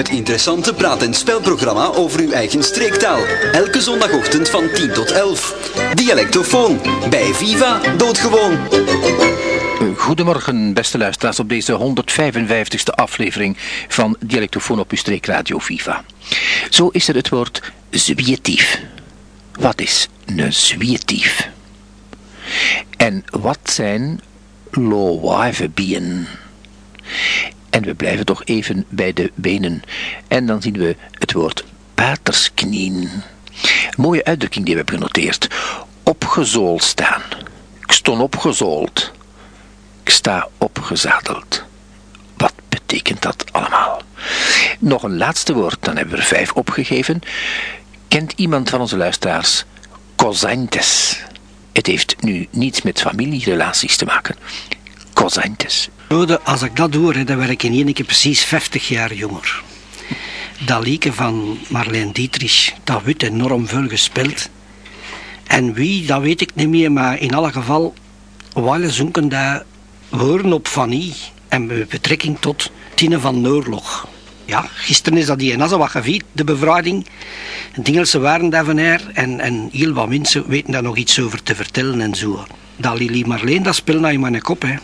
Het interessante praat- en spelprogramma over uw eigen streektaal. Elke zondagochtend van 10 tot 11. Dialectofoon. Bij Viva Doodgewoon. Goedemorgen, beste luisteraars, op deze 155ste aflevering van Dialectofoon op uw streekradio Viva. Zo is er het woord zwietief. Wat is een zwietief? En wat zijn lowaivebien? En we blijven toch even bij de benen. En dan zien we het woord patersknien. Mooie uitdrukking die we hebben genoteerd. Opgezoold staan. Ik stond opgezoold. Ik sta opgezadeld. Wat betekent dat allemaal? Nog een laatste woord, dan hebben we er vijf opgegeven. Kent iemand van onze luisteraars Cosantes? Het heeft nu niets met familierelaties te maken. Cosantes. Als ik dat hoor, dan werk ik in één keer precies 50 jaar jonger. Dat lieke van Marlene Dietrich, dat wordt enorm veel gespeeld. En wie, dat weet ik niet meer, maar in alle geval, we zoeken dat horen op Fanny en met betrekking tot Tine van Noorlog. Ja, gisteren is dat die in Azawag gevierd, de bevrijding. De Engelsen waren daar van haar en, en heel wat mensen weten daar nog iets over te vertellen en zo. Dat Lili Marleen, dat speelt naar je mijn kop, hè.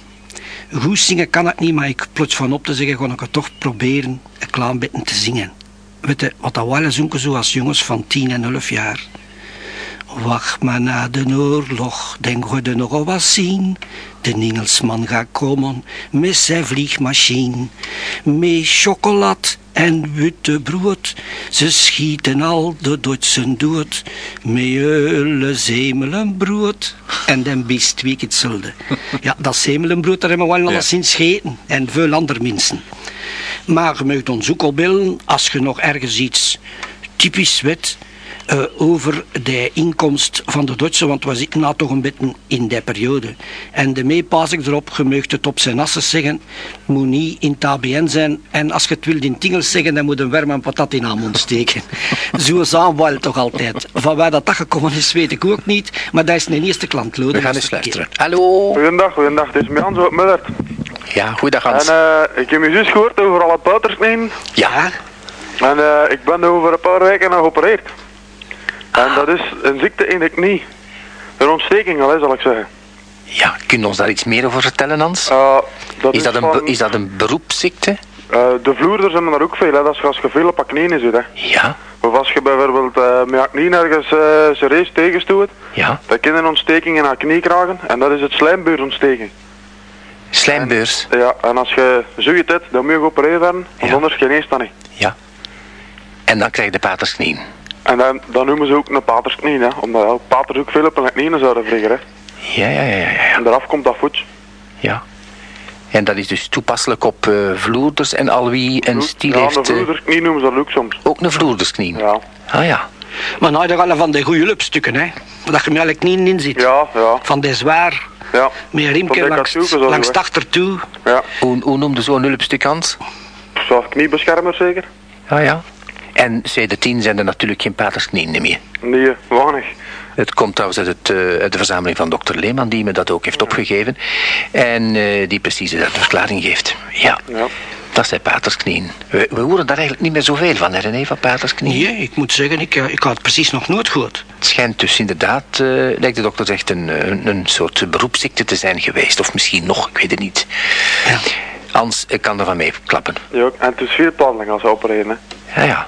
Goed zingen kan ik niet, maar ik plots van op te zeggen, ga ik het toch proberen een klein beetje te zingen. Weet je, wat dat wel zoeken zo als jongens van 10 en 11 jaar. Wacht maar na de oorlog, denk je er nog wat zien. De Engelsman gaat komen met zijn vliegmachine. Met chocolade en witte brood. Ze schieten al de Duitsen dood. Met hele zemelenbrood. En dan best week hetzelfde. Ja, dat zemelenbrood, daar hebben we wel alleszins gegeten. En veel andere mensen. Maar je mag ons ook al bellen als je nog ergens iets typisch weet uh, over de inkomst van de Duitsers, want we zitten nou toch een beetje in die periode. En daarmee pas ik erop, je mag het op zijn assen zeggen, moet niet in het ABN zijn. En als je het wilt in het Engels zeggen, dan moet een werm een patat in aan mond steken. Zo zijn we toch altijd. Van waar dat, dat gekomen is, weet ik ook niet, maar dat is een eerste klant. We gaan eens luisteren. Hallo. Goedendag, goedendag, het is mij Hans Muller. Ja, goedendag Hans. En uh, ik heb je zus gehoord over alle pautersneen. Ja. En uh, ik ben over een paar weken nog geopereerd. En dat is een ziekte in de knie. Een ontsteking al, zal ik zeggen. Ja, kun je ons daar iets meer over vertellen, Hans? Uh, dat is, is, dat een, van, is dat een beroepsziekte? Uh, de vloerders hebben er ook veel, hè. dat is als je veel op je knieën zit. Hè. Ja. Of als je bijvoorbeeld uh, met je knie ergens uh, zijn race tegenstoot, ja. dan kan een ontsteking in je knie krijgen en dat is het slijmbeursontsteking. Slijmbeurs? En, ja, en als je zoiets hebt, dan moet je geopereerd worden, want Ja. anders geneest dat niet. Ja. En dan krijg je de patersknie. En dan, dan noemen ze ook een patersknie, hè, omdat ja, paters ook veel op hun knieën zouden vliegen. Hè. Ja, ja, ja, ja, ja. En daaraf komt dat voet. ja. En dat is dus toepasselijk op eh, vloerders en al wie een stiel ja, heeft... een eh, vloedersknie noemen ze dat ook soms. ook een vloerdersknie. Ja, Ah ja. Maar nou, daar alle van de goede lupstukken, hè. Dat je met alle knieën in zit. ja, ja. Van de zwaar, ja. met riemke de langs, langs het achtertoe. ja. Hoe, hoe noemde zo'n hulpstuk, Hans? Zo, kniebeschermer zeker? Ah ja. En CD10 zijn er natuurlijk geen patersknieën meer. Nee, weinig. Het komt trouwens uit, het, eh, uit de verzameling van dokter Leeman, die me dat ook heeft opgegeven. En eh, die precies de verklaring geeft. Ja, Ja. dat zijn patersknieën. We, we horen daar eigenlijk niet meer zoveel van, hè, René, van patersknieën. Nee, ik moet zeggen, ik, eh, ik had het precies nog nooit gehoord. Het schijnt dus inderdaad, eh, lijkt de dokter zegt, een, een, een soort beroepsziekte te zijn geweest. Of misschien nog, ik weet het niet. Ja. Hans ik kan ervan meeklappen. Ja, en het is veel als ze opereren. Hè. Ja, ja.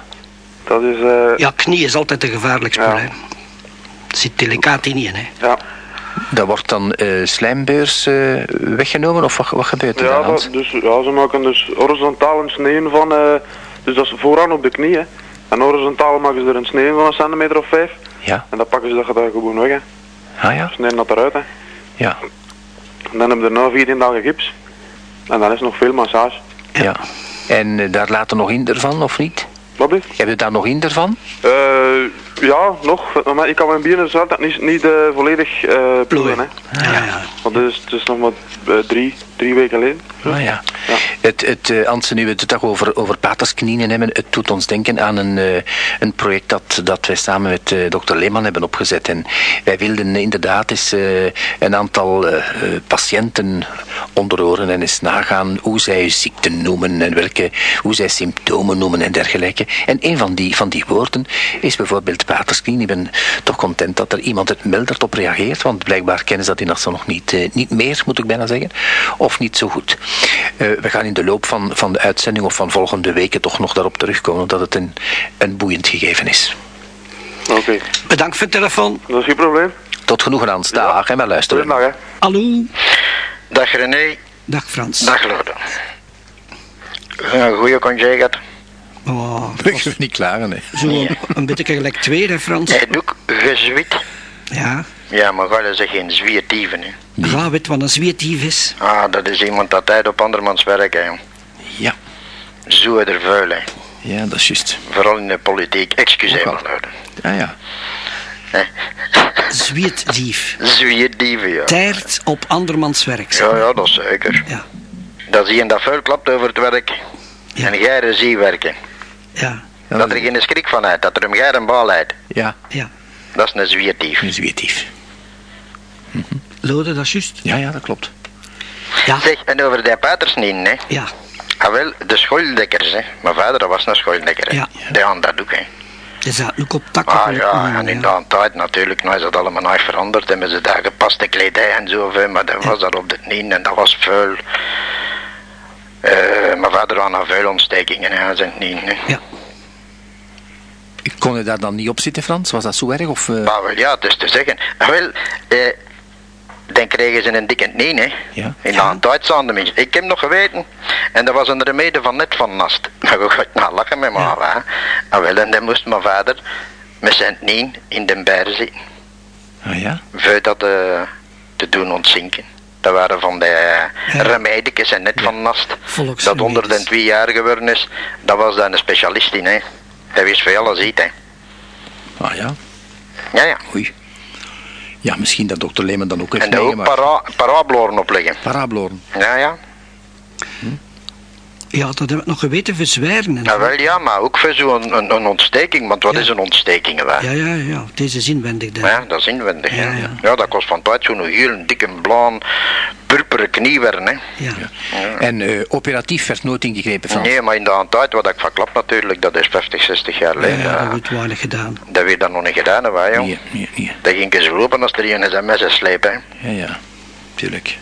Dat is, eh Ja, knie is altijd een gevaarlijk spel, Ja. hè. Het zit delicaat in je, hè. ja. Daar wordt dan eh, slijmbeurs eh, weggenomen, of wat, wat gebeurt er Ja, dan, dat, dus, ja, ze maken dus horizontaal een snee van, eh, dus dat is vooraan op de knie. Hè. En horizontaal maken ze er een snee van een centimeter of vijf. Ja, En dan pakken ze dat daar gewoon weg. Hè. ah ja, Snijden dat eruit. Hè. ja, En dan hebben we er nou 14 dagen gips. En dan is nog veel massage. ja. En eh, daar later nog in ervan, of niet? Wat? Heb je daar nog in ervan? Ja, nog. Maar ik kan mijn bieren zelf niet, niet eh, volledig eh ploegen. Hè. Ja, ja. Want het is, het is nog maar eh, drie, drie weken geleden. Ah, ja. Ja. Het, het, Anse, nu we het toch over, over patersknieën hebben, het doet ons denken aan een, een project dat, dat wij samen met dokter Leeman hebben opgezet. En wij wilden inderdaad eens een aantal patiënten onderhoren en eens nagaan hoe zij ziekten noemen en welke, hoe zij symptomen noemen en dergelijke. En een van die, van die woorden is bijvoorbeeld Ik ben toch content dat er iemand het meldert op reageert, want blijkbaar kennen ze dat in Assen nog niet, eh, niet meer, moet ik bijna zeggen, of niet zo goed. Eh, we gaan in de loop van, van de uitzending of van volgende weken toch nog daarop terugkomen, omdat het een, een boeiend gegeven is. Oké, Bedankt voor de telefoon. dat is geen probleem. Tot genoegen aan dag en we luisteren. Goedendag, hè. Hallo. Dag René, Dag Frans. dag Lode. Een goede congé gehad. Oh, Ik ben niet klaar, nee. zo een, een beetje gelijk twee, hè Frans? Hij doet gezwiet. Ja. Ja, maar ga ze geen zwiertieven. hè. Ga weet wat een zweetief is. Ah, dat is iemand dat tijd op andermans werk, hè. Ja, Zo er vuil, hè. ja, dat is juist. Vooral in de politiek. Excuseer me, Ook Lode. Ja, ja. Zweetdief. Zwierdieven, ja. Tijd op andermans werk. Ja, ja, dat is zeker. Ja. Dat zie je dat vuil klapt over het werk. Ja. En jij er zie werken. Ja. Dat er geen schrik van uit, dat er hem jij een bal uit. Ja, Ja. Dat is een zwiertief. een zweetief. Lode, dat is juist. Ja, ja, dat klopt. Ja. Zeg, en over die patersnien, hè. Ja. Ah, wel, de schooldekkers, hè. Mijn vader was een schooldekker, hè. Ja. Die hadden dat ook, hè. Je zat ook op takken. Ah ja, niet en in ja. de tijd natuurlijk, nou is dat allemaal nog veranderd. Hebben ze daar gepaste kledij en zo, maar dat was dat op de nien en dat was vuil. Had nog vuilontstekingen in zijn nien. Hè. Ja. Kon je daar dan niet op zitten, Frans? Was dat zo erg? Of, eh, Maar wel, ja, is te zeggen. Ah, Wel, eh, dan kregen ze een dikke nien, hè. Ja. In de mensen. Ik heb nog geweten, en dat was een remede van net van Nast. Maar ik ga nou lachen met me, ja. hè. Ah, wel, en dan moest mijn vader met zijn nien in de berg zitten. Ah ja? voor dat eh, te doen ontzinken. Dat waren van de uh, Ja. en net van Nast. Dat onder de twee jaar geworden is, dat was daar een specialist in, hè. Dat wist voor alles iets, hè. Ah ja? Ja, ja. Oei. Ja, misschien dat dokter Leeman dan ook heeft En daar ook para parabloren opleggen. Parabloren. Ja, ja. Ja, dat heb ik nog geweten verzwijren. En Nou zo. wel, ja, maar ook voor zo'n een, een ontsteking. Want wat Ja. is een ontsteking, hè? Ja, ja, ja. Deze inwendig. dan. Ja, dat is inwendig, Ja, ja. ja. Ja, dat kost van tijd zo'n heel dikke, blauw, purperen kniewer, hè. Ja. En eh, operatief werd nooit ingegrepen, Frans. Nee, maar in de tijd, wat ik verklap natuurlijk, dat is 50, 60 jaar Ja, geleden. ja, dat Ja, wordt weinig gedaan. dat werd dan nog niet gedaan, hè. Nee, nee, nee. Dat ging eens lopen als er een zijn messen slepen. hè. Ja, ja. Tuurlijk.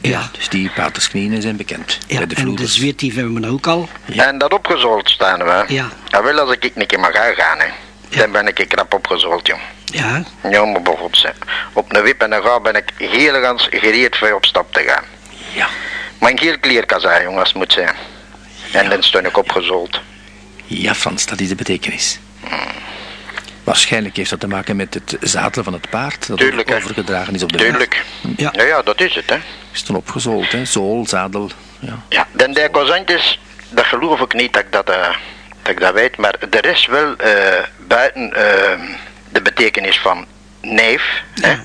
Ja. Dus die patersknieën zijn bekend. Ja, bij de en de zweetdief hebben we nou ook al. Ja. En dat opgezold staan we. Ja. En wel als ik een keer mag gaan, hè. Ja. Dan ben ik krap opgezold, jong. Ja. Ja, maar bijvoorbeeld, op een wip en dan ga ben ik heel gans gereed voor op stap te gaan. Ja. Maar een heel kleerkazai, jong, als het moet zijn. En dan stond ik opgezold. Ja, Frans, dat is de betekenis. Waarschijnlijk heeft dat te maken met het zadelen van het paard dat Tuurlijk, overgedragen is op de. Tuurlijk. Ja. Ja, ja, dat is het, hè. Is toen opgezold, hè? Zool, zadel. Ja. Ja, dan die kozantjes, dat geloof ik niet dat ik dat, eh, dat, ik dat weet, maar er is wel eh, buiten eh, de betekenis van neef, hè.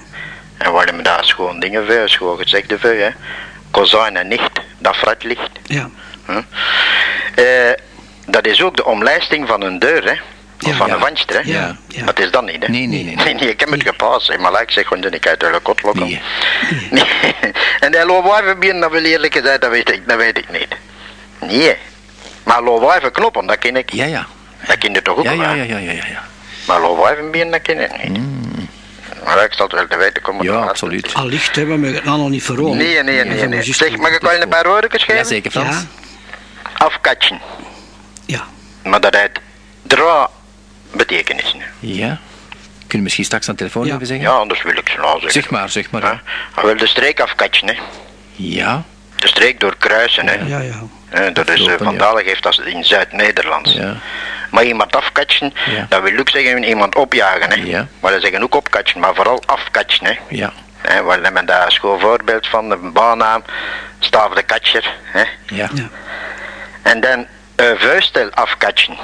En waar hebben daar schoon dingen voor, schoon gezegde voor, hè. Kozijn en nicht, dat ligt. Ja. Eh, dat is ook de omlijsting van een deur, hè. Of Ja, van ja. een venster, hè. Ja, ja. Dat is dat niet, hè. Nee, nee, nee. Nee, nee, ik heb het gepast, hè, maar ik zeg gewoon dat ik uit de kot lokken. Nee. Nee. en die loopwijvenbieren, dat wil eerlijk gezegd, dat weet ik, dat weet ik niet. Nee. Maar loopwijven knoppen, dat ken ik. Ja, ja. Dat ken je toch ook Ja, wel, ja, ja, ja, ja, ja. ja. Maar loopwijvenbieren, dat ken ik niet. Maar ik zal het wel te weten komen. Mm. Ja, absoluut. Allicht hebben we het nou nog niet verroond. Nee, nee, nee, nee. Zeg, mag ik wel een paar woorden geven? Jazeker, Frans. Ja. Afkatchen. Ja. Maar dat heeft drie betekenissen. Ja. Kun je misschien straks aan de telefoon Ja. even zeggen? Ja, anders wil ik ze nou zeggen. Zeg maar, zeg maar. Ja. Hij wil de streek afkatchen, hè. Ja. De streek door kruisen, hè. Ja, ja. Eh, dat is uh, heeft dat in Zuid-Nederlands. Ja. Maar iemand afkatchen, Ja. dat wil ook zeggen iemand opjagen. Hè. Ja. Maar dat zeggen ook opkatchen, maar vooral afkatchen. Hè. Ja. Hè, we hebben daar een schoon voorbeeld van, de baannaam, Staaf de Katcher. Hè. Ja. Ja. En dan uh, vuistel afkatchen.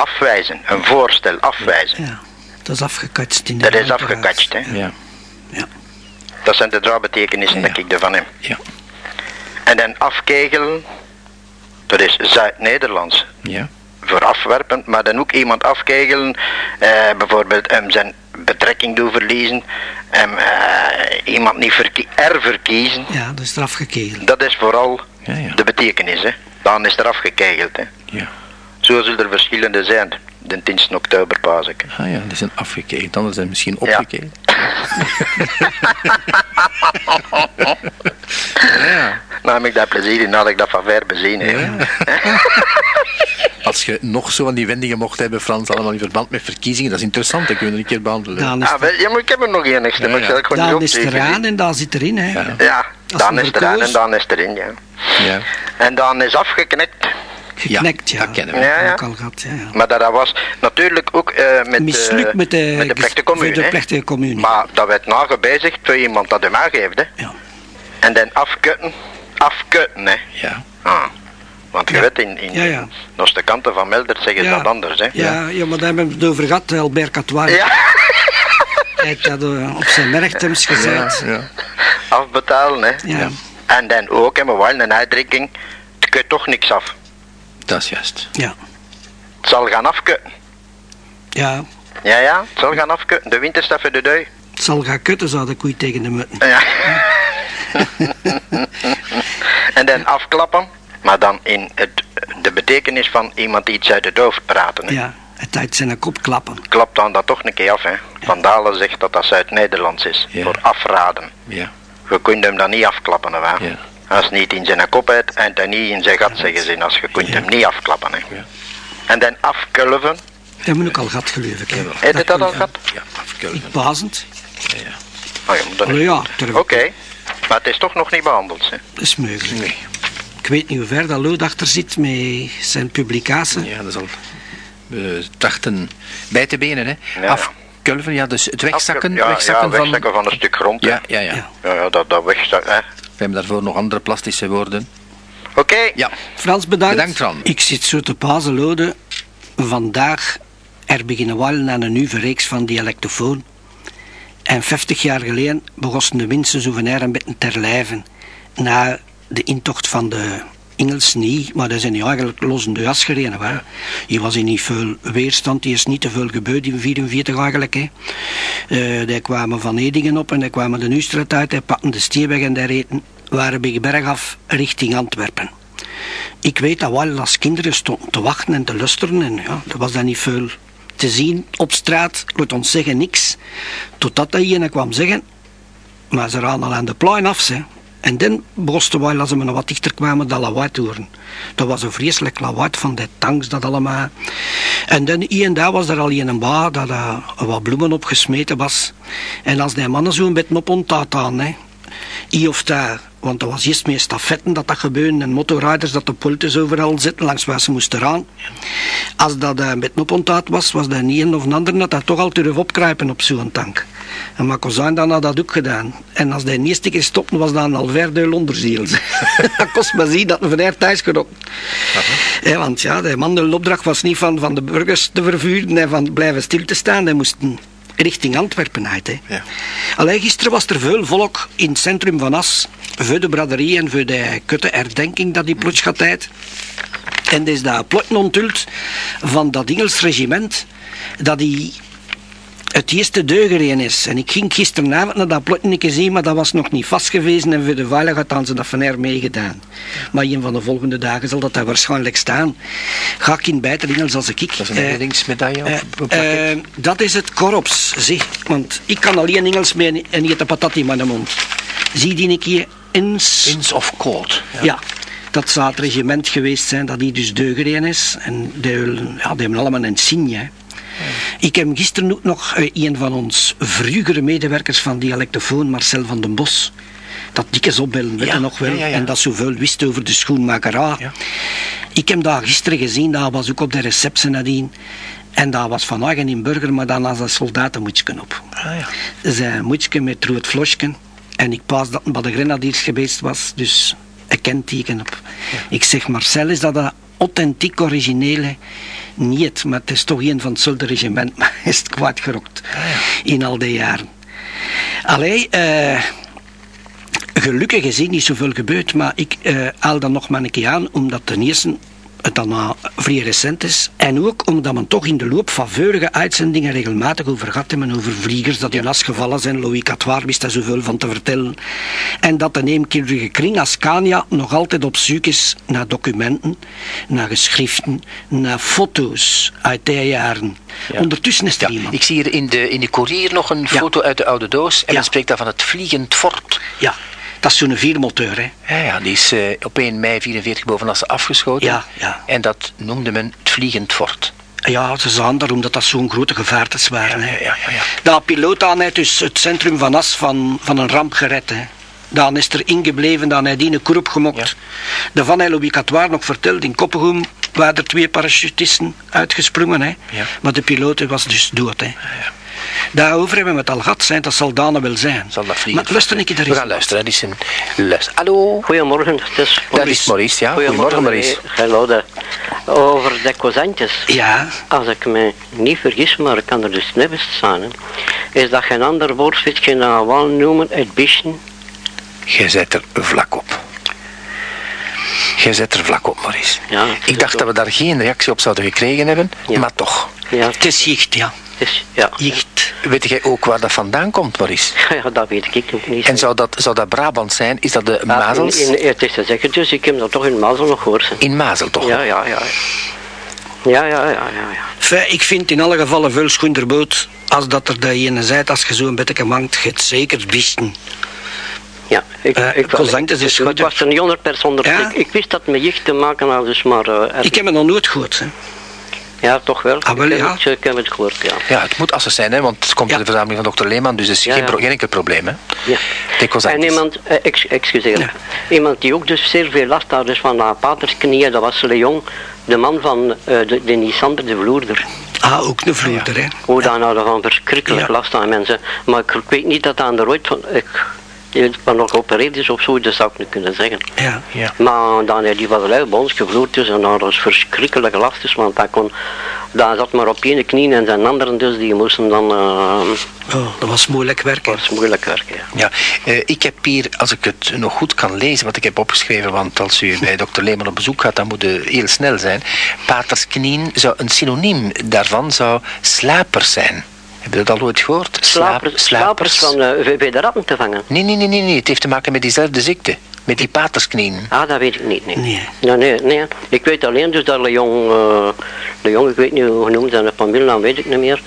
Afwijzen, een voorstel afwijzen. Ja, dat is afgekatst in de Dat is afgekatst, hè. Ja. Ja. Dat zijn de draagbetekenissen Ja. dat ik ervan heb. Ja. En dan afkegelen, dat is Zuid-Nederlands. Ja. Voor afwerpend, maar dan ook iemand afkegelen, eh, bijvoorbeeld hem zijn betrekking doen verliezen, hem eh, iemand niet verkie herverkiezen. Ja, dat is eraf gekegeld. Dat is vooral Ja, ja. de betekenis, hè. Dan is er afgekegeld, hè. Ja. Zo zullen er verschillende zijn. De 10 oktober pas ik. Ah ja, die zijn afgekeken. Dan zijn misschien Ja. opgekeken. ja. Nou heb ik dat plezier in, had ik dat van ver bezien. hè. Als je nog zo aan die wendingen mocht hebben, Frans, allemaal in verband met verkiezingen, dat is interessant. Dat kunnen we een keer behandelen. Dan is, Ah, wel, ja, maar ik heb er nog één extra, maar ik Ja, zal het gewoon dan niet is het opgeven, eraan en dan zit erin. Hè. Ja. Ja, dan is het eraan en dan is het erin, ja. Ja. En dan is afgeknikt. Geknekt, ja. dat kennen we. Ja, ja. Ook al gehad, ja, ja. Maar dat, dat was natuurlijk ook eh, met, Mislukt eh, met de, met de plechtige commune. met de hè. plechtige commune. Maar dat werd nagebezigd voor iemand dat hem aangeeft. Hè. Ja. En dan afkutten. Afkutten, hè. Ja. Ah. Want je Ja. weet, in, in Ja, ja. nog de kanten van Meldert zeggen ze Ja. dat anders, hè. Ja, ja, maar daar hebben we het over gehad. Albert Catois Ja. heeft dat eh, op zijn merktems gezet. Ja. Afbetalen, hè. Ja. En dan ook, hè, maar wel een uitdrukking. Het kun je toch niks af. Dat is juist. Ja. Het zal gaan afkutten. ja, Ja, ja, het zal gaan afkutten. De winter staat voor de deur. het zal gaan kutten, zou de koei tegen de mutten. Ja. en dan afklappen, maar dan in het, de betekenis van iemand die iets uit het hoofd praten. Hè. Ja, het uit zijn kop klappen. Klap dan dat toch een keer af. Hè. Van Dalen zegt dat dat Zuid-Nederlands is, Ja. voor afraden. Ja. Je kunt hem dan niet afklappen, hè. Ja. Als het niet in zijn kop uit en dan niet in zijn gat, zeggen ze. Als je kunt Ja. hem niet afklappen. Hè. Ja. En dan afkulven. We hebben ook al ik. hè. Heb je dat al gehad? Ja, afkulven. Bazend. Oh, ja, maar dan Allee, ja, terug. Oké, maar het is toch nog niet behandeld. Hè. Dat is mogelijk. Nee. Ik weet niet hoe ver dat Lood achter zit met zijn publicatie. Ja, dat zal we dachten bij te benen, hè. Ja. Afkulven, ja, dus het wegzakken, ja, wegzakken ja, wegzakken van, een stuk grond. hè. Ja, ja, ja. Ja. Ja, ja, dat, dat wegzak, hè. We hebben daarvoor nog andere plastische woorden. Oké, Ja, Frans, bedankt. Bedankt, Fran. Ik zit zo te pazen, Lode. Vandaag er beginnen wallen aan een nieuwe reeks van dialectofoon. En 50 jaar geleden begonnen de winsten souvenir een beetje ter lijven. Na de intocht van de Engels niet, maar dat zijn die eigenlijk los in de jas gereden. Waar. Je was in niet veel weerstand, die is niet te veel gebeurd in 44 eigenlijk. Hè. Eh, die kwamen van Edingen op en die kwamen de Nustraat uit, die pakten de Stierweg en die reden, waren bij bergaf richting Antwerpen. Ik weet dat we al als kinderen stonden te wachten en te luisteren. En ja, er was dan niet veel te zien op straat. Laat ons zeggen, niks. Totdat dat ene kwam zeggen. Maar ze raden al aan de plein af. Hè. En dan begonnen wij, als ze maar wat dichter kwamen, dat lawaai te horen. Dat was een vreselijk lawaai van de tanks, dat allemaal. En dan hier en daar was er al een ba dat er wat bloemen opgesmeten was. En als die mannen zo'n beetje op ontdaad aan, hè, of daar. Want dat was eerst meer stafetten dat dat gebeurde en motorrijders dat de pultes overal zitten langs waar ze moesten gaan. Als dat uh, met oponthoud was, was dat niet een of een ander dat dat toch al terug opkruipen op zo'n tank. En dan had dat ook gedaan. En als hij de eerste keer stopte, was dat een alverduil onderziel. dat kost maar zien dat een van thuis gerokt. Ja, want ja, de man, de opdracht was niet van, van de burgers te vervuren en van blijven stil te staan. Hij moesten richting Antwerpen uit. Hè. Ja. Alleen gisteren was er veel volk in het centrum van As. Voor de braderie en voor de kutte herdenking dat die plots gaat uit. En dus dat plot onthult van dat Engels regiment dat die het eerste deugereen is. En ik ging gisteravond naar dat plot een keer zien, maar dat was nog niet vastgewezen en voor de veiligheid hadden ze dat van er meegedaan. Maar een van de volgende dagen zal dat daar waarschijnlijk staan. Ga ik in beter Engels als ik. dat is een plakket. eh, dat is het korps, zeg. Want ik kan alleen Engels mee en niet de patat in mijn mond. Zie die een keer ins... Ins of Court. Ja. dat zou het regiment geweest zijn dat die dus deugereen is. En die, ja, die hebben allemaal een signe. Ik heb gisteren ook nog eh, een van ons vroegere medewerkers van Dialectofoon, Marcel van den Bos. Dat dikke opbellen, weet Ja, je nog wel. ja, ja, ja. En dat zoveel wist over de schoenmakerij. Ja. Ik heb dat gisteren gezien, dat was ook op de receptie nadien. En dat was van in burger, maar dan als een soldatenmoetsje op. Ah, ja. Zijn moetsje met rood flosje. En ik pas dat hij bij de grenadiers geweest was, dus een kenteken op. Ik zeg, Marcel, is dat een authentiek originele niet. Maar het is toch een van hetzelfde regiment, maar is het kwaad gerokt in al die jaren. Allee, eh, gelukkig is hier niet zoveel gebeurd, maar ik eh, haal dan nog maar een keer aan, omdat ten eerste het dan uh, vrij recent is. En ook omdat men toch in de loop van vorige uitzendingen regelmatig over gehad hebben over vliegers dat last gevallen zijn. Louis Catoir wist daar zoveel van te vertellen. En dat de neemkindrige kring als Scania nog altijd op zoek is naar documenten, naar geschriften, naar foto's uit die jaren. Ondertussen is er Ja, iemand. ik zie hier in de, in de courier nog een foto uit de oude doos. En men spreekt daar van het vliegend fort. Ja, dat is zo'n viermotor, hè. Ja, ja, die is eh, op 1 mei 44 boven afgeschoten. Ja, ja. En dat noemde men het vliegend fort. Ja, ze zagen daar omdat dat zo'n grote gevaartes waren. Hè. Ja, ja, ja, ja. Dat piloot aan heeft dus het centrum van As van, van een ramp gered. Hè. Dan is er ingebleven, dan hij die een koer opgemokt. Ja. De van Louis Catoir nog verteld, in Koppelgoem waren er twee parachutisten uitgesprongen. Hè. Ja. Maar de piloot was dus dood. Hè. Daarover hebben we het al gehad, zijn dat zal Dane wel zijn. Zal dat vliegen? Maar luister een keer daar We eens gaan naar. luisteren. Dat is een luister. Hallo? Goedemorgen, het is Dat is Maurice, ja. Goedemorgen, Maurice. Hallo, de- over de kozantjes. Ja, Als ik me niet vergis, maar ik kan er dus net best staan, hè, is dat geen ander woord vind je nou wel noemen, het bischen. Jij zet er vlak op. Jij zet er vlak op, Maurice. Ja, ik dacht dat we daar geen reactie op zouden gekregen hebben, Ja. maar toch. Ja, het is jicht, ja. Is, ja. Jicht. Weet jij ook waar dat vandaan komt, Maurice? ja, dat weet ik nog niet. En zou dat, zou dat Brabant zijn? Is dat de Ah, Mazels? In, in, het is te zeggen, dus ik heb dat toch in Mazel nog gehoord. In Mazel, toch? Ja, ja, ja. Ja, ja, ja, ja. ja. Ik vind in alle gevallen veel schoenderboot als dat er de ene zijt, als je zo een beetje mangt, het zeker bisten. Ja, ik, Eh, ik, is ik, goed, ik was er niet 100% onder. Ja? Ik, ik wist dat het met jicht te maken had, dus maar... eh, er- Ik heb het nog nooit gehoord. Hè. Ja, toch wel. Ah, wel, ik, heb ja. het, ik heb het gehoord, ja. Ja, het moet assen zijn, hè, want het komt Ja. uit de verzameling van dokter Leeman, dus het is Ja, geen, geen enkel probleem. Hè. ja. En iemand, eh, ex, excuseer, iemand die ook dus zeer veel last had dus van haar patersknieën, dat was Leon, de man van eh, de, de Nisander, de vloerder. Ah, ook een vloeder, hè. Hoe daar nou van verschrikkelijk last aan mensen. Maar ik, ik weet niet dat aan de ooit van, ik, van nog geopereerd is of zo, dat zou ik niet kunnen zeggen. Ja. Ja. Maar dan heeft die was lui bij ons gevloerd dus en dat was verschrikkelijk last dus, want dat kon, dat zat maar op één knie en zijn anderen dus, die moesten dan, eh Oh, dat was moeilijk werken. was moeilijk werken. Ja. Ja, eh, ik heb hier, als ik het nog goed kan lezen, wat ik heb opgeschreven, want als u bij dokter Leeman op bezoek gaat, dan moet u heel snel zijn. Patersknien zou een synoniem daarvan zou slapers zijn. Heb je dat al ooit gehoord? Slaap- Slapers, slapers van eh, v- bij de ratten te vangen. Nee, nee, nee, nee, nee, het heeft te maken met diezelfde ziekte. Met die patersknien. Ah, dat weet ik niet. Nee. Nee. Ja, nee, nee. Ik weet alleen dus dat Leon, eh Leon ik weet niet hoe genoemd zijn, van Milan weet ik niet meer,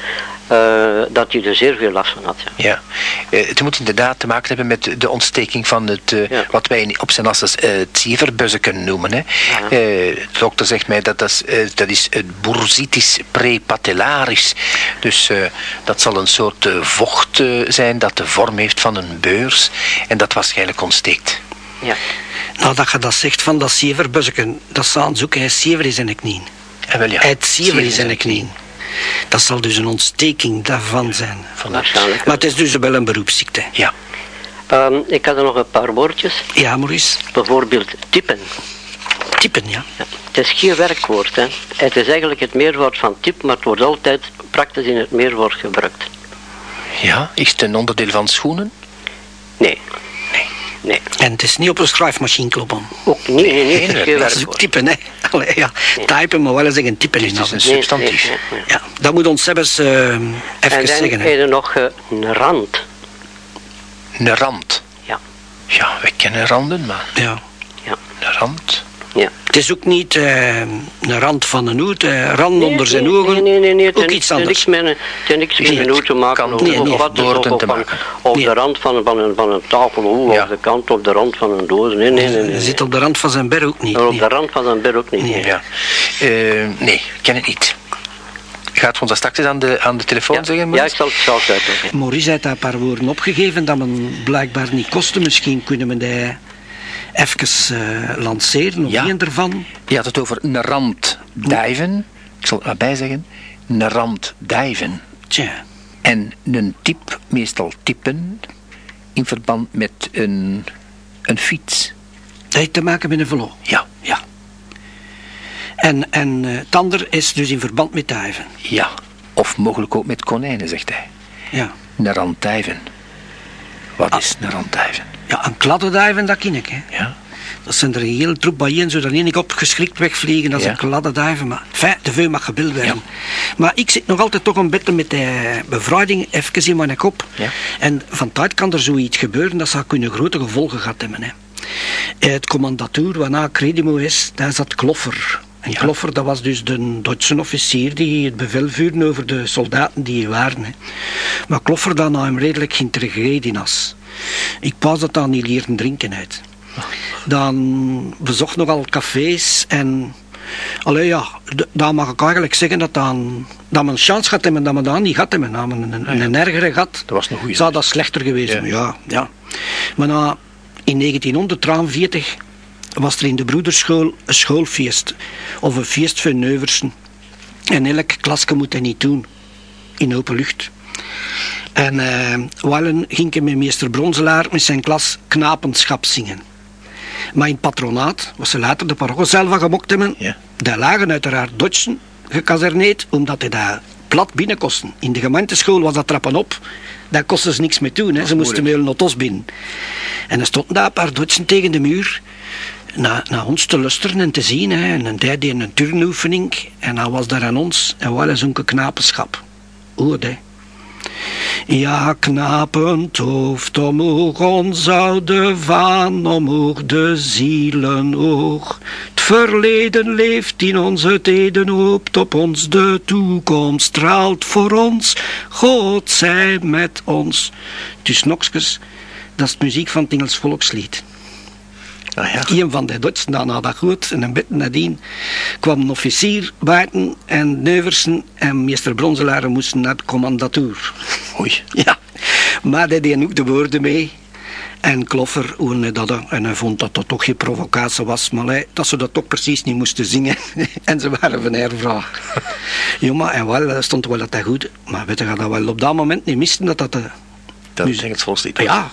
eh, dat hij er zeer veel last van had. Ja. Ja, Eh, het moet inderdaad te maken hebben met de ontsteking van het, eh, Ja. wat wij op zijn eh, het zieverbuzzeken noemen. Hè. Ja. Eh, de dokter zegt mij dat dat is, dat is het bursitis prepatellaris. Dus eh, dat zal een soort vocht eh, zijn dat de vorm heeft van een beurs en dat waarschijnlijk ontsteekt. Ja. Nou, dat je dat zegt van dat zeverbusken, dat staan zoeken, hij zever is in de knieën. En wel ja. Het zever is in de knieën. Dat zal dus een ontsteking daarvan zijn. Waarschijnlijk. Maar het is dus wel een beroepsziekte. Ja, Ehm, ik had er nog een paar woordjes. Ja, Maurice? Bijvoorbeeld typen. Typen, ja. Ja. Het is geen werkwoord. Hè. Het is eigenlijk het meerwoord van typ, maar het wordt altijd praktisch in het meerwoord gebruikt. ja. is het een onderdeel van schoenen? Nee. Nee. En het is niet op een schrijfmachine kloppen. Ook niet, nee, nee, Dat is ook typen, hè. Allee, ja. Typen, maar wel eens zeggen typen in. Het is een Nee, nee, substantief. nee, nee. Ja, dat moet ons hebben uh, even En dan zeggen. heb je nog eh, een rand. Een rand. Ja. Ja, wij kennen randen, maar Ja. Ja. een rand. Ja. Het is ook niet eh, een rand van een hoed, eh, rand Nee, onder zijn nee, ogen. Nee, nee, nee, ook heeft iets anders. het heeft niks met Nee, een hoed te maken. kan Of, nee, of nee. wat dus, of, te van- maken. Op Nee. de rand van, van, een, van een tafel, hoe, Ja. of de kant op de rand van een doos. Nee, nee, nee. nee, Hij zit op de rand van zijn berg ook niet. Op nee. de rand van een ber ook niet. Nee. nee. Ja. Eh, nee, ik ken het niet. Gaat ons dat straks eens aan de, aan de telefoon Ja. zeggen? Ja, Maurice? ik zal het zelf uitleggen. Maurice heeft daar een paar woorden opgegeven dat men blijkbaar niet kosten. Misschien kunnen we die even eh, lanceren, nog Ja. één ervan. Je had het over een rand dijven. Ik zal er maar bij zeggen. Een rand dijven. Tja, En een typ, meestal typen, in verband met een, een fiets. dat heeft te maken met een velo. Ja. Ja. En, en het andere is dus in verband met duiven. Ja. Of mogelijk ook met konijnen, zegt hij. Ja. Een randduiven. Wat is een randduiven? Ja, een kladdenduiven, dat ken ik. Hè. Ja. Dat zijn er een hele troep bijeen, zodat één opgeschrikt wegvliegen. Dat Ja. een kladdenduiven. Maar fijn, te veel mag gebild werden. Maar ik zit nog altijd toch een beetje met de bevrijding even in mijn kop. Ja. En van tijd kan er zoiets gebeuren, dat zou kunnen grote gevolgen gehad hebben. Hè. Eh, Het commandatuur waarna Credimo is, daar zat Kloffer. En Kloffer, dat was dus de Duitse officier die het bevel vuurde over de soldaten die waren. Hè. Maar Kloffer dan nam hem redelijk geïntegreerd in as. Ik pas dat dan niet leren drinken uit. Dan bezocht nogal cafés en... Allee ja, daar mag ik eigenlijk zeggen dat, dan, dat een chance had hebben dat we dat niet gehad hebben. Dat een, een, een ergere gehad. Dat was een goeie. Zou dat slechter geweest? Ja, ja. Maar na, in 1943 was er in de broederschool een schoolfeest. Of een feest voor neuversen. En elk klasje moet dat niet doen. In open lucht. En eh Wallen ging met meester Bronzelaar met zijn klas knapenschap zingen. Maar in het patronaat, wat ze later de parochie zelf gemokt hebben, Ja. daar lagen uiteraard Dutchen gekazerneerd, omdat hij daar plat binnenkosten. In de gemeenteschool was dat trappen op, daar kostte ze niks mee doen. Hè. Ze moesten met hun notos binnen. En er stonden daar een paar Dutchen tegen de muur, naar, naar ons te luisteren en te zien. Hè. En hij deed een turnoefening, en dan was daar aan ons, en wel eens een knapenschap. Hoe hè. Ja, knapen toeft omhoog ons oude vaan, omhoog de zielen oog. Het verleden leeft in ons, het hoopt op ons, de toekomst straalt voor ons. God zij met ons. Dus nokskes, dat is de muziek van het Engels volkslied. Ah ja. Een van de Duitsen dan had dat goed en een beetje nadien kwam een officier buiten en Neuversen en meester Bronzelaar moesten naar de commandatuur. Oei. Ja, maar hij deed ook de woorden mee. En Kloffer, hij dat, en hij vond dat dat toch geen provocatie was, maar hij, dat ze dat toch precies niet moesten zingen. en ze waren van hervraag. maar en wel, dat stond wel dat dat goed, maar weet je, dat wel op dat moment niet misten dat dat... De, Dat Nu- is het was. ja,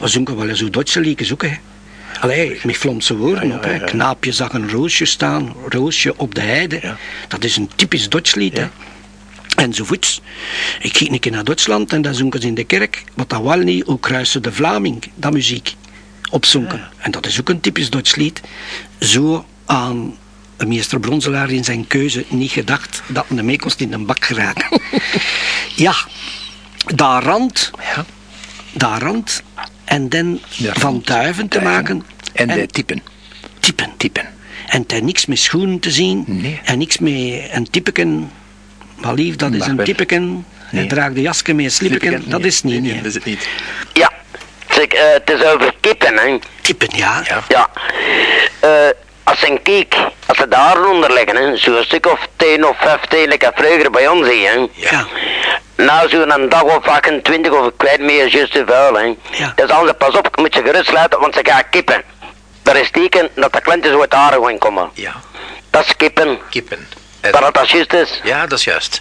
we zongen wel eens hoe Duitse liedjes ook, hè. Allee, met Vlaamse woorden op, hè. Knaapje zag een roosje staan, roosje op de heide. Dat is een typisch Duits lied, hè. Enzovoorts. Ik ging een keer naar Duitsland en daar zongen ze in de kerk, wat dat wel niet, ook kruisen de Vlaming, dat muziek, opzonken. En dat is ook een typisch Duits lied. Zo aan meester Bronzelaar in zijn keuze niet gedacht dat een meekost in een bak geraken. ja, daar rand Ja. daar rand en dan van duiven te maken En, de typen. typen. Typen. En heeft niks met schoenen te zien Nee. en niks met een typeken. Maar lief, dat is een typeken. Hij Nee. draagt de een slippeken. Typen, Dat is niet. Nee, dat is het niet. Ja, zeg, eh, het is over kippen, hè. Typen, ja. Ja. Ja. Eh, als een kiek, als ze daar onder liggen, hè, zo'n stuk of 10 of 15, like vroeger bij ons, hè. Ja. Nou, zo'n dag of 28 of ik weet meer, juist te vuil, hè. Ja. Dus ze pas op, ik moet ze gerust laten, want ze gaan kippen. Dat is teken dat de klanten zo uit de haren gaan komen. Ja. Dat is kippen. Kippen. En- Dat dat juist is. Ja, dat is juist.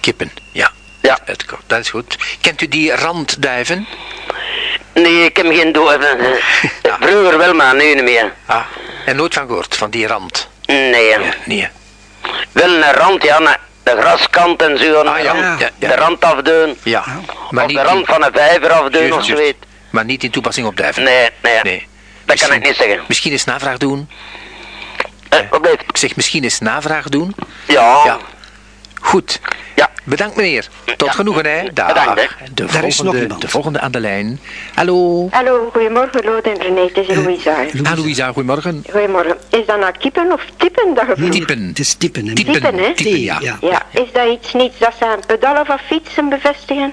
Kippen. Ja. Ja. Het Dat is goed. Kent u die randduiven? Nee, ik heb geen duiven. Ja. Vroeger wel, maar nu niet meer. Ah. En nooit van gehoord, van die rand. Nee. Ja, nee. Wel een rand, ja, een- de graskant en zo. Ah, ja. de- Ja, ja. De rand afdoen. Ja. of de rand van een vijver Juist, of zoiets. Maar niet in toepassing op duiven. Nee, nee. Nee. Dat kan ik niet zeggen. Misschien eens navraag doen. Eh, wat blijft? Ik zeg misschien eens navraag doen. Ja. Goed. Ja. Bedankt meneer. Tot Ja. genoegen hè. Dag. Bedankt, hè. De, Daar is nog volgende, iemand. de volgende aan de lijn. Hallo. Hallo, goedemorgen Lood en René, het is Louisa. Ah, Louisa, goedemorgen. Goedemorgen. Is dat nou kippen of tippen dat je? Typen. Het is typen. hè. Typen. Typen, hè? Typen, ja. Ja. Ja, is dat iets niet dat ze aan pedalen van fietsen bevestigen?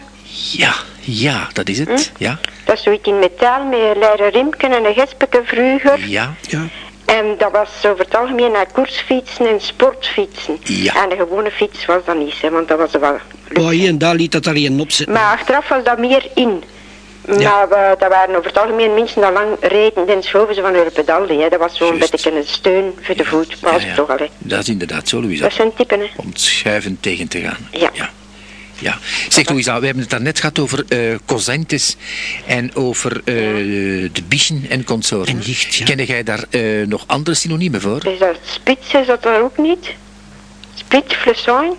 Ja, ja, dat is het. Ja, Dat is zoiets in metaal met een leire riemken en een gespeke vroeger. ja. Ja. En dat was over het algemeen naar koersfietsen en sportfietsen. Ja. En de gewone fiets was dat niet, hè, want dat was wel Maar hier en daar liet dat er een opzet. Maar achteraf was dat meer in. Ja. Maar we, dat waren over het algemeen mensen die lang reden, dan schoven ze van hun pedalen. Hè. Dat was zo'n beetje een steun voor de voet, was ja, toch al. hè. Dat is inderdaad zo, Louisa. Dat zijn typen, hè. Om het schuiven tegen te gaan. Ja. Ja. Zeg Louisa, we hebben het daarnet gehad over eh kozijntjes en over eh, de bichen en consorten. En jicht, ja. Ken jij daar eh, nog andere synoniemen voor? Is dat spits, is dat daar ook niet? Spits, flessoin?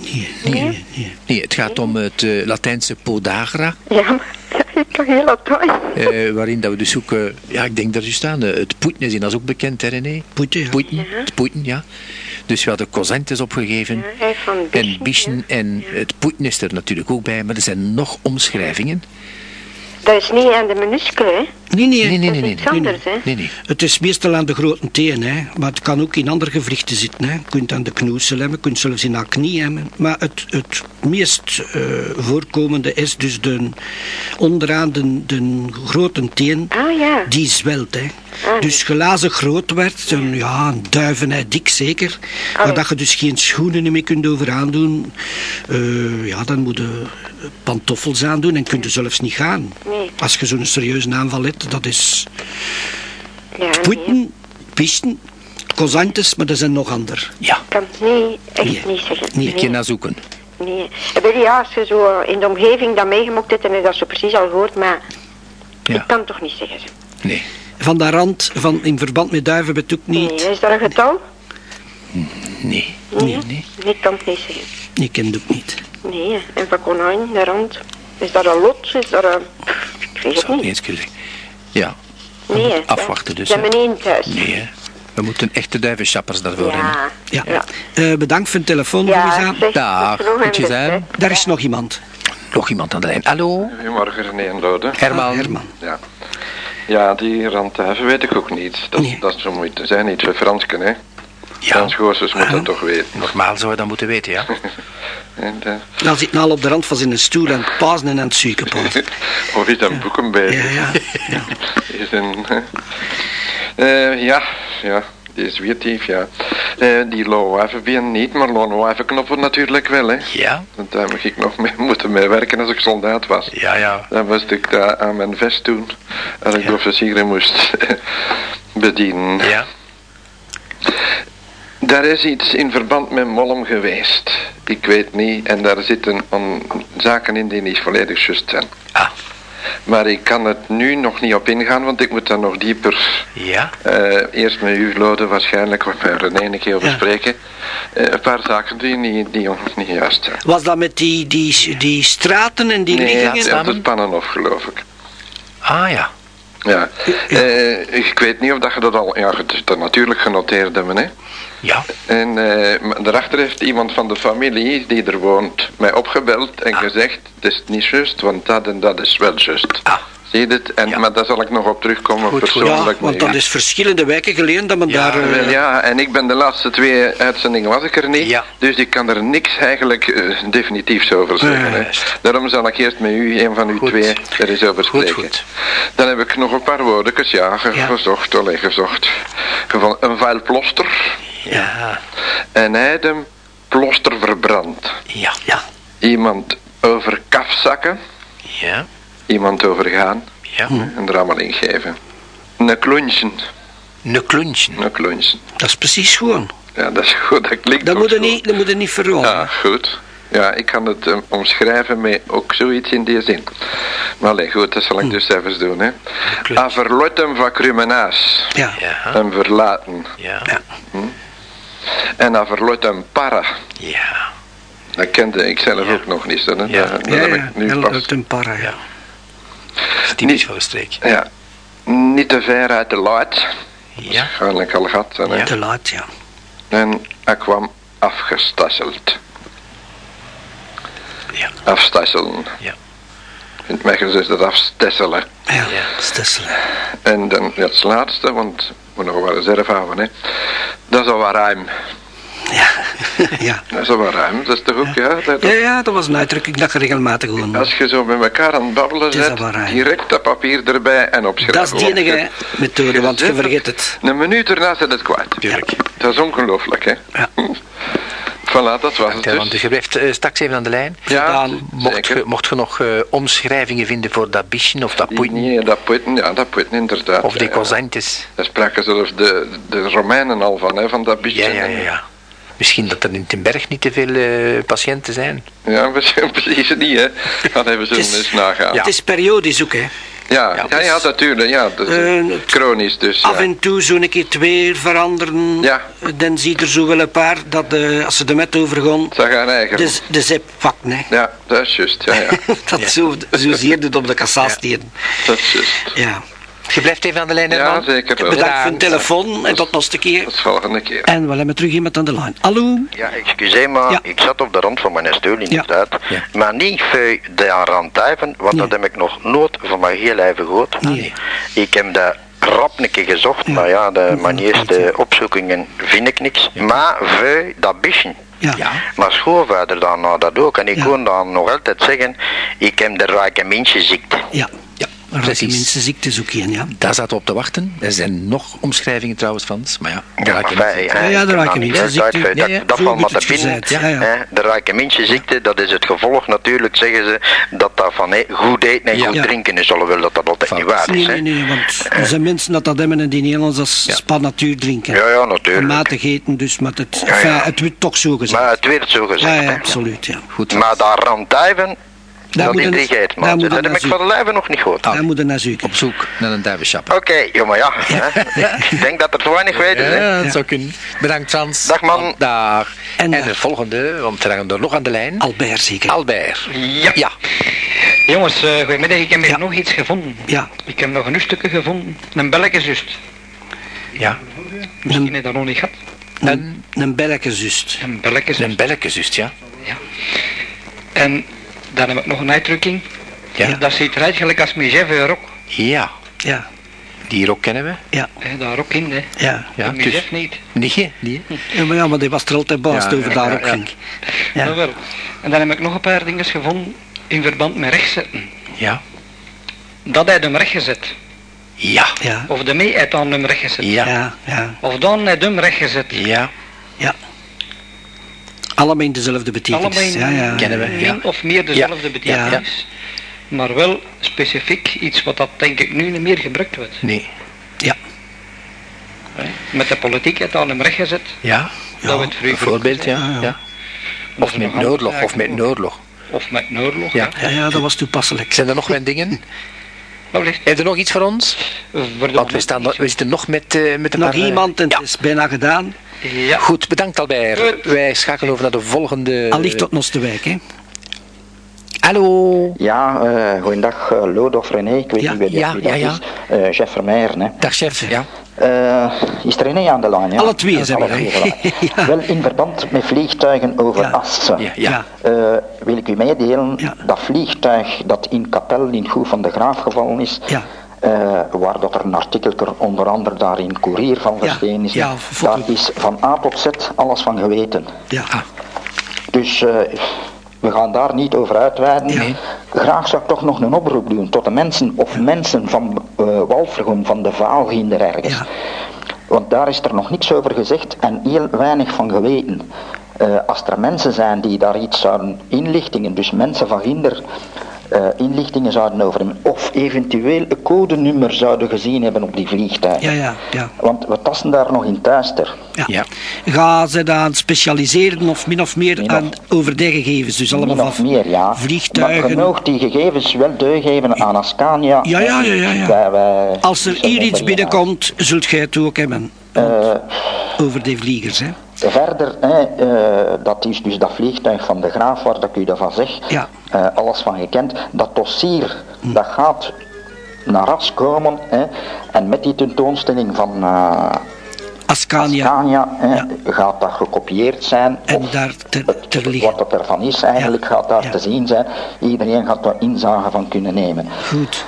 Nee, nee, nee. nee. Nee, het gaat om het eh, Latijnse podagra, Ja, maar ik kan heel Latijn. eh, waarin dat we dus zoeken, ja, ik denk dat je staan, eh, het poeten is in, dat is ook bekend, hè René? Poeten, ja. Poeten, het poeten, ja. Dus we hadden kozijntjes opgegeven. Ja, En Bichen, bichen en het poeten is er natuurlijk ook bij, maar er zijn nog omschrijvingen. Dat is niet aan de minuscule, hè? Nee, nee. Nee, nee, nee, is nee. Nee, nee. Het is meestal aan de grote teen, hè. maar het kan ook in andere gewrichten zitten. Hè. Je kunt aan de knoesel hebben, je kunt zelfs in de knie hebben. Maar het, het meest eh, voorkomende is dus de, onderaan de, de grote teen, Ah, ja. die zwelt. Hè. Ah, Dus glazen groot werd, een, ja, een duivenheid dik zeker. Maar dat je dus geen schoenen meer kunt over aandoen, eh, ja, dan moet je pantoffels aandoen en kun je zelfs niet gaan. Nee. Als je zo'n serieuze aanval hebt, dat is... Ja, nee. Poeten, pisten, kozantes, maar dat zijn nog ander. Ja, Ik kan het niet, echt Nee. niet zeggen. Nee, ik kan naar zoeken. Nee. En weet je, ja, als je zo in de omgeving dat meegemokt hebt, dan is dat zo precies al gehoord, maar Ja. ik kan het toch niet zeggen. Nee. Van de rand, van, in verband met duiven, bet ook niet. Nee, is dat een getal? Nee. Nee, nee. nee. ik kan het niet zeggen. Ik ken het ook niet. Nee, en van konijn, de rand. Is dat een lot? Is dat een... Ik weet Zou het het niet eens kunnen. Ja, Nee, hè. afwachten dus, Zijn we niet thuis? nee hè. We moeten echte duivenschappers daarvoor hebben. Ja. Ja. Eh, bedankt voor de telefoon, Ja, Louisa. Dag, best, hè. hè. Daar is nog iemand. Nog iemand aan de lijn. Hallo, Goedemorgen René en Lode. Herman. Ah, Herman. Ja. Ja, die randduiven weet ik ook niet. Dat, Nee. dat is zo moeite zijn, iets voor Fransken, hè. Ja, Frans Goossens moet dat toch weten. normaal zou je dat moeten weten, ja. En, eh, Dan zit nou al op de rand van zijn stoel aan het pasen en aan het. Paul. of is dat boeken Ja, bezig? ja. ja. Is een, eh, ja, ja, die is weertief, ja. Eh, die low-wijvenbeen niet, maar low-wijvenknoppen natuurlijk wel, hè. Ja, Want daar moet ik nog mee moeten mee werken als ik soldaat was. ja, ja. Dan was ik daar aan mijn vest toen, als ik de officieren moest bedienen. Ja, Daar is iets in verband met Mollem geweest. Ik weet niet, en daar zitten zaken in die niet volledig juist zijn. ah, Maar ik kan het nu nog niet op ingaan, want ik moet daar nog dieper ja. eh, eerst met u, Lode, waarschijnlijk, of met René een keer over Ja. spreken. Eh, een paar zaken die niet, die niet juist zijn. Was dat met die, die, die straten en die Nee, liggingen? ja, dat is Pannenhof, geloof ik. Ah, ja. Ja, Eh, ik weet niet of dat je dat al... Ja, dat natuurlijk genoteerd hebben, hè. Ja, En eh, daarachter heeft iemand van de familie die er woont mij opgebeld en gezegd: Het is niet juist, want dat en dat is wel juist. Ah. Zie je dit? En, Ja. Maar daar zal ik nog op terugkomen Goed, goed. persoonlijk. Ja, want dat is verschillende wijken geleden dat men Ja, daar... eh, Wel, ja, en ik ben de laatste twee uitzendingen was ik er niet, Ja. dus ik kan er niks eigenlijk eh, definitiefs over zeggen. hè. Daarom zal ik eerst met u, een van u Goed. twee, er eens over Goed, spreken. goed. Dan heb ik nog een paar woordjes, ja, ge- Ja. gezocht, alleen gezocht. Geval, een vuil ploster ja, en hij hem ploster verbrand. ja, ja. Iemand over kafzakken, Ja, iemand over gaan ja. en er allemaal in geven. Een klontje, Een kluntje. een klontje. Dat is precies gewoon. Ja, dat is goed, dat klinkt Dat moet je zo. niet, dat moet je niet verromen. Ja, goed. Ja, ik kan het eh, omschrijven met ook zoiets in die zin. Maar allee, goed, dat zal ik dus even doen, hè. klontje. A verlotem van criminaas. Ja. Ja, Een verlaten. ja, En a verlotem para. ja. Dat kende ik zelf Ja. ook nog niet, hè. Ja. dat Ja, heb ik nu pas... een para, ja. Typisch voor de streek. Ja. Niet te ver uit de luid. Ja, Waarschijnlijk al gehad, hè. Ja. Te laat, ja. En hij kwam afgestasseld. ja, Afstasselen. ja. In het Mechels is dat afstesselen. Ja, Ja. Stesselen. En dan het laatste, want nog wel reserve houden, hè. Dat is al wat ruim. Ja. ja. Dat is al wat ruim. Dat is toch ook, ja. dat- Ja, ja, dat was een uitdrukking dat je regelmatig gewoon... Als je zo met elkaar aan het babbelen ruim. direct dat papier erbij en opschrijven. Dat is die enige methode, want je zet vergeet het. Een minuut erna zit het kwijt. tuurlijk. Dat is ongelooflijk, hè. Ja. Voilà, dat was het Ja, want dus. je blijft eh, straks even aan de lijn. Ja. Mocht zeker. je, mocht je nog eh, omschrijvingen vinden voor dat bichen of dat poeten Nee, dat putten, ja, dat putten inderdaad. of die ja, ja. Daar spraken zelfs de, de Romeinen al van, hè, van dat beetje. Ja, ja, ja, ja. Misschien dat er in den berg niet te veel eh, patiënten zijn. Ja, precies niet, hè. Dat hebben ze is- eens nagaan. Het is periodisch ook, hè. Ja, ja, ja, natuurlijk. Ja, dat is Eh, chronisch dus. Af Ja. en toe zo'n keer het weer veranderen. Ja. Dan ziet er zo wel een paar dat eh, als ze de met overgaan, Dat gaan eigen. de, de zip pakken. Hè. Ja, dat is juist. Ja, ja. dat zo, zo zie je het op de kassasteren. Dat is juist. Ja. Je blijft even aan de lijn, Ja, Herman. zeker wel. Bedankt voor de telefoon en tot nog een keer. Tot de volgende keer. En we hebben terug iemand aan de lijn. Hallo? Ja, excuseer maar, Ja. ik zat op de rand van mijn stoel inderdaad. Ja. Maar niet voor de randtijven, want dat heb ik nog nooit van mijn heel leven gehoord. Nee. Ik heb dat rap een keer gezocht, maar ja, de manierste opzoekingen vind ik niks. Maar voor dat bisschen. Ja. Ja. Maar schoonvader dan nou dat ook. En ik Ja. kon dan nog altijd zeggen, ik heb de rijke mensenziekte. Ja. Ja, Waar precies. mensen ziekte zoeken, ja. Daar zaten we op te wachten. Er zijn nog omschrijvingen trouwens van, maar ja. daar maar niet. hè, Ja, heel tijd, Ja, dat, valt maar te. Hè, De rijke mensenziekte, dat is het gevolg natuurlijk, zeggen ze, dat dat van goed eten en Ja. goed Ja. drinken is, alhoewel dat dat altijd Fout. niet waar is. Nee, hè. nee, nee, want er zijn mensen dat dat hebben en die Nederlands als Ja. spa natuur drinken. Ja, ja, En natuurlijk. matig eten, dus met het, Ja, enfin, het wordt toch zo gezegd. Maar het werd zo gezegd. ja, absoluut, ja. Goed. Maar daar Daar dat moet een- intrigeert daar man. Dat heb ik van de lijve nog niet gehoord. Daar moet je naar zoeken. Op zoek naar een duivenschap. Oké, ja, maar ja. Hè. ik denk dat er te weinig weten. hè. Ja, dat Ja. zou kunnen. Bedankt Frans. Dag, man. Dag. En, En, eh, de volgende, want er hangen er nog aan de lijn. Albert zeker. Albert. Ja. Ja. Jongens, eh goedemiddag. Ik heb hier Ja. nog iets gevonden. Ja. Ik heb nog een stukken gevonden. Een belletjesust. Ja. Misschien heb je dat nog niet gehad. Een, een belletjesust. Een belletjesust. Een belletjesust, ja. Ja. En dan heb ik nog een uitdrukking. Ja. Dat ziet eruit gelijk als mijn chef een rok. Ja. Ja, Die rok kennen we. ja, Hè, daar ook in, hè. ja. Ja, En mijn dus- chef niet. Nee, nee. Ja, maar ja, maar die was er altijd baas Ja, over ja, daar ook ja. ging. Ja. Ja. wel. En dan heb ik nog een paar dingen gevonden in verband met rechtzetten. Ja. Dat hij hem rechtgezet. Ja. Ja, Of de mee heeft aan hem rechtgezet. Ja. ja, ja, Of dan heeft hem rechtgezet. Ja. ja. Allemaal in dezelfde betekenis. Allemaal ja, ja. Kennen we, min ja. of meer dezelfde Ja. betekenis. Maar wel specifiek iets wat dat denk ik nu niet meer gebruikt wordt. Nee. Ja. Met de politiek heeft aan hem rechtgezet. Ja. Dat wordt vroeger Bijvoorbeeld, ja. Of is met anders of met ook. Of met noodlog. Ja. ja, ja, dat was toepasselijk. Zijn er nog wat dingen? Wat ligt Heb je nog iets voor ons? Want we, staan, we zitten nog met, eh met een Nog paar, eh, iemand en Ja. het is bijna gedaan. Ja. Goed, bedankt Albert. Goed. Wij schakelen over naar de volgende... Allicht tot Nostewijk, hè. Hallo. Ja, eh goeiedag, of René, ik weet Ja, niet wie, ja, dat ja, ja. is. Eh, chef hè. Dag chef. Ja. Eh, is er René aan de lijn, ja? Alle twee Ja, zijn voilà. Ja. Wel, in verband met vliegtuigen over Ja. Assen. Ja, ja. Eh, wil ik u meedelen Ja. dat vliegtuig dat in Kapel in Goe van de Graaf gevallen is, Ja. Eh, waar dat er een artikel onder andere daar in Courier van Ja, verschenen is, ja, daar is van A tot Z alles van geweten. Ja, Dus eh, we gaan daar niet over uitweiden. Nee. Graag zou ik toch nog een oproep doen tot de mensen of mensen van eh Walvergem, van de Vaalginder ergens. Ja. Want daar is er nog niks over gezegd en heel weinig van geweten. Eh, als er mensen zijn die daar iets zouden inlichtingen, dus mensen van Ginder eh, inlichtingen zouden over hem, of eventueel een codenummer zouden gezien hebben op die vliegtuigen. ja, ja, ja. Want we tasten daar nog in thuister. ja. Ja. Gaan ze dan specialiseren of min of meer Min of- aan over die gegevens? Dus allemaal Min of van meer, ja. Maar vliegtuigen. genoeg die gegevens wel deuggeven aan Ascania. Ja, ja, ja, ja, ja. Wij- wij- Als er hier iets binnenkomt, zult gij het ook hebben. Eh, Over die vliegers, hè. Verder, hè, eh, dat is dus dat vliegtuig van de Graaf waar dat ik u daarvan zeg. Ja. eh, alles van gekend. Dat dossier, dat gaat naar Ras komen. Hè, en met die tentoonstelling van eh Ascania. Scania hè, Ja. gaat dat gekopieerd zijn. En daar ter, het, ter liggen. wat dat ervan is eigenlijk gaat daar te zien zijn. Iedereen gaat daar inzage van kunnen nemen. Goed.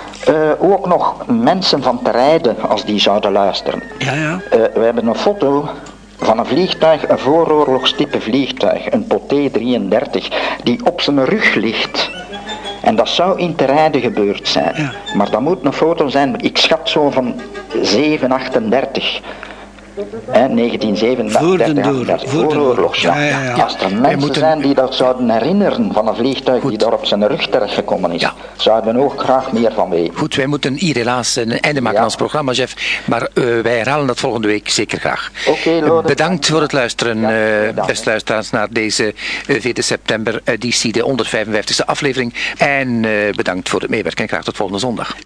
Ook nog mensen van te rijden als die zouden luisteren. Ja, ja. We hebben een foto van een vliegtuig, een vooroorlogstype vliegtuig, een Poté 33, die op zijn rug ligt. En dat zou in te rijden gebeurd zijn. Ja. Maar dat moet een foto zijn, ik schat zo van 738. 1937, Voor de door- dat is voor de vooroorlogs, ja. Ja, ja, ja. Als er mensen zijn die dat zouden herinneren van een vliegtuig die daar op zijn rug terechtgekomen is, Ja. zouden we ook graag meer van weten. Goed, wij moeten hier helaas een einde maken aan ons programma, chef. Maar eh, wij herhalen dat volgende week zeker graag. Oké, Lode. Bedankt voor het luisteren, eh bedankt. beste luisteraars, naar deze eh, 4 september editie, de 155e aflevering. En eh, bedankt voor het meewerken en graag tot volgende zondag.